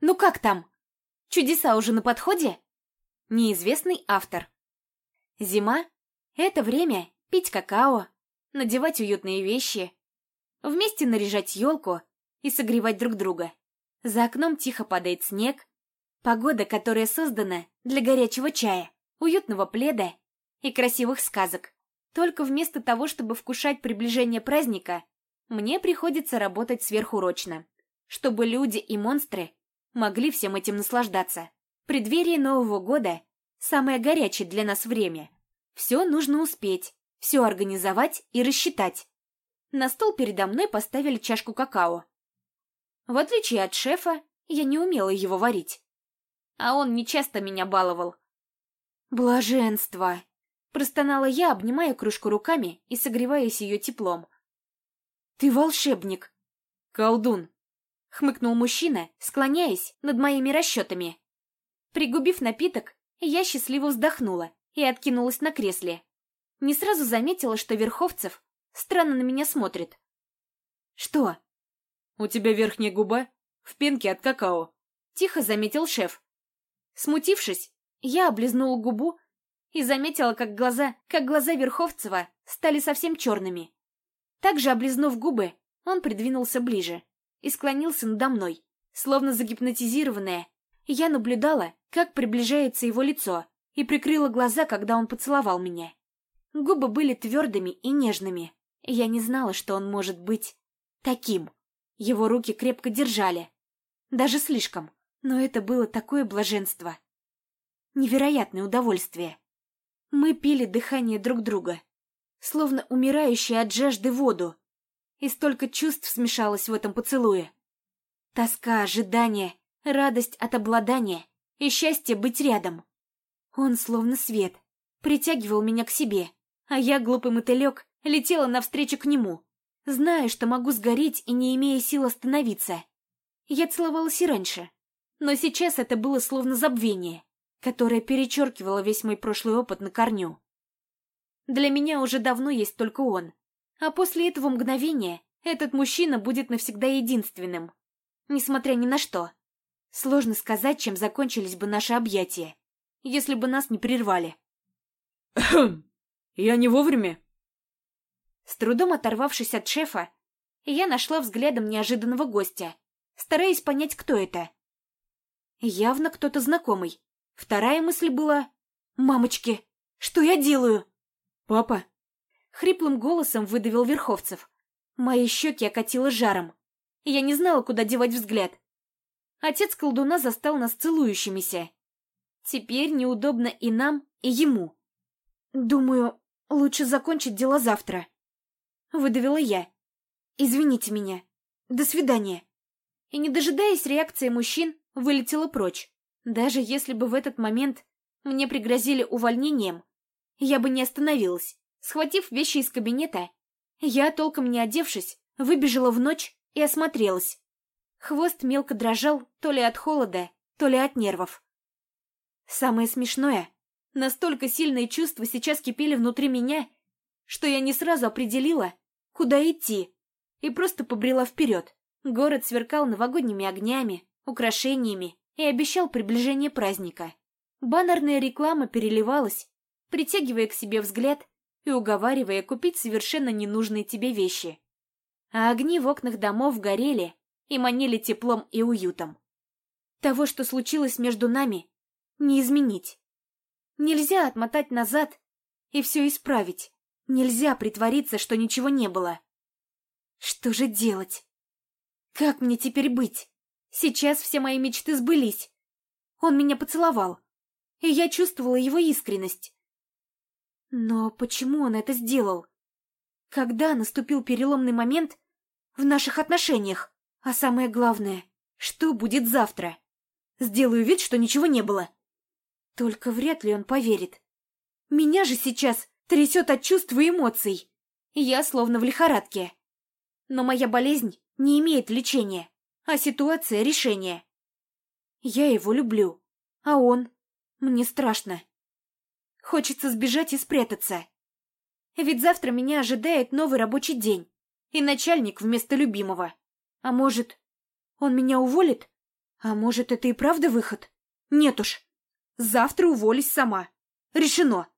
Ну как там? Чудеса уже на подходе? Неизвестный автор. Зима — это время пить какао, надевать уютные вещи, вместе наряжать елку и согревать друг друга. За окном тихо падает снег, погода, которая создана для горячего чая, уютного пледа и красивых сказок. Только вместо того, чтобы вкушать приближение праздника, мне приходится работать сверхурочно, чтобы люди и монстры могли всем этим наслаждаться. Преддверие Нового года – самое горячее для нас время. Все нужно успеть, все организовать и рассчитать. На стол передо мной поставили чашку какао. В отличие от шефа, я не умела его варить. А он нечасто меня баловал. «Блаженство!» – простонала я, обнимая кружку руками и согреваясь ее теплом. «Ты волшебник!» «Колдун!» — хмыкнул мужчина, склоняясь над моими расчетами. Пригубив напиток, я счастливо вздохнула и откинулась на кресле. Не сразу заметила, что Верховцев странно на меня смотрит. «Что?» «У тебя верхняя губа в пенке от какао», — тихо заметил шеф. Смутившись, я облизнула губу и заметила, как глаза, как глаза Верховцева стали совсем черными. Также облизнув губы, он придвинулся ближе и склонился надо мной, словно загипнотизированная. Я наблюдала, как приближается его лицо, и прикрыла глаза, когда он поцеловал меня. Губы были твердыми и нежными. Я не знала, что он может быть таким. Его руки крепко держали. Даже слишком. Но это было такое блаженство. Невероятное удовольствие. Мы пили дыхание друг друга, словно умирающие от жажды воду, и столько чувств смешалось в этом поцелуе. Тоска, ожидание, радость от обладания и счастье быть рядом. Он словно свет, притягивал меня к себе, а я, глупый мотылек, летела навстречу к нему, зная, что могу сгореть и не имея сил остановиться. Я целовалась и раньше, но сейчас это было словно забвение, которое перечеркивало весь мой прошлый опыт на корню. Для меня уже давно есть только он, а после этого мгновения этот мужчина будет навсегда единственным. Несмотря ни на что. Сложно сказать, чем закончились бы наши объятия, если бы нас не прервали. Я не вовремя?» С трудом оторвавшись от шефа, я нашла взглядом неожиданного гостя, стараясь понять, кто это. Явно кто-то знакомый. Вторая мысль была «Мамочки, что я делаю?» «Папа?» Хриплым голосом выдавил Верховцев. Мои щеки окатило жаром. Я не знала, куда девать взгляд. Отец колдуна застал нас целующимися. Теперь неудобно и нам, и ему. Думаю, лучше закончить дела завтра. Выдавила я. Извините меня. До свидания. И, не дожидаясь реакции мужчин, вылетела прочь. Даже если бы в этот момент мне пригрозили увольнением, я бы не остановилась. Схватив вещи из кабинета, я, толком не одевшись, выбежала в ночь и осмотрелась. Хвост мелко дрожал то ли от холода, то ли от нервов. Самое смешное, настолько сильные чувства сейчас кипели внутри меня, что я не сразу определила, куда идти, и просто побрела вперед. Город сверкал новогодними огнями, украшениями и обещал приближение праздника. Баннерная реклама переливалась, притягивая к себе взгляд и уговаривая купить совершенно ненужные тебе вещи. А огни в окнах домов горели и манили теплом и уютом. Того, что случилось между нами, не изменить. Нельзя отмотать назад и все исправить. Нельзя притвориться, что ничего не было. Что же делать? Как мне теперь быть? Сейчас все мои мечты сбылись. Он меня поцеловал, и я чувствовала его искренность. Но почему он это сделал? Когда наступил переломный момент в наших отношениях? А самое главное, что будет завтра? Сделаю вид, что ничего не было. Только вряд ли он поверит. Меня же сейчас трясет от чувств и эмоций. Я словно в лихорадке. Но моя болезнь не имеет лечения, а ситуация — решения. Я его люблю, а он... Мне страшно. Хочется сбежать и спрятаться. Ведь завтра меня ожидает новый рабочий день. И начальник вместо любимого. А может, он меня уволит? А может, это и правда выход? Нет уж. Завтра уволюсь сама. Решено.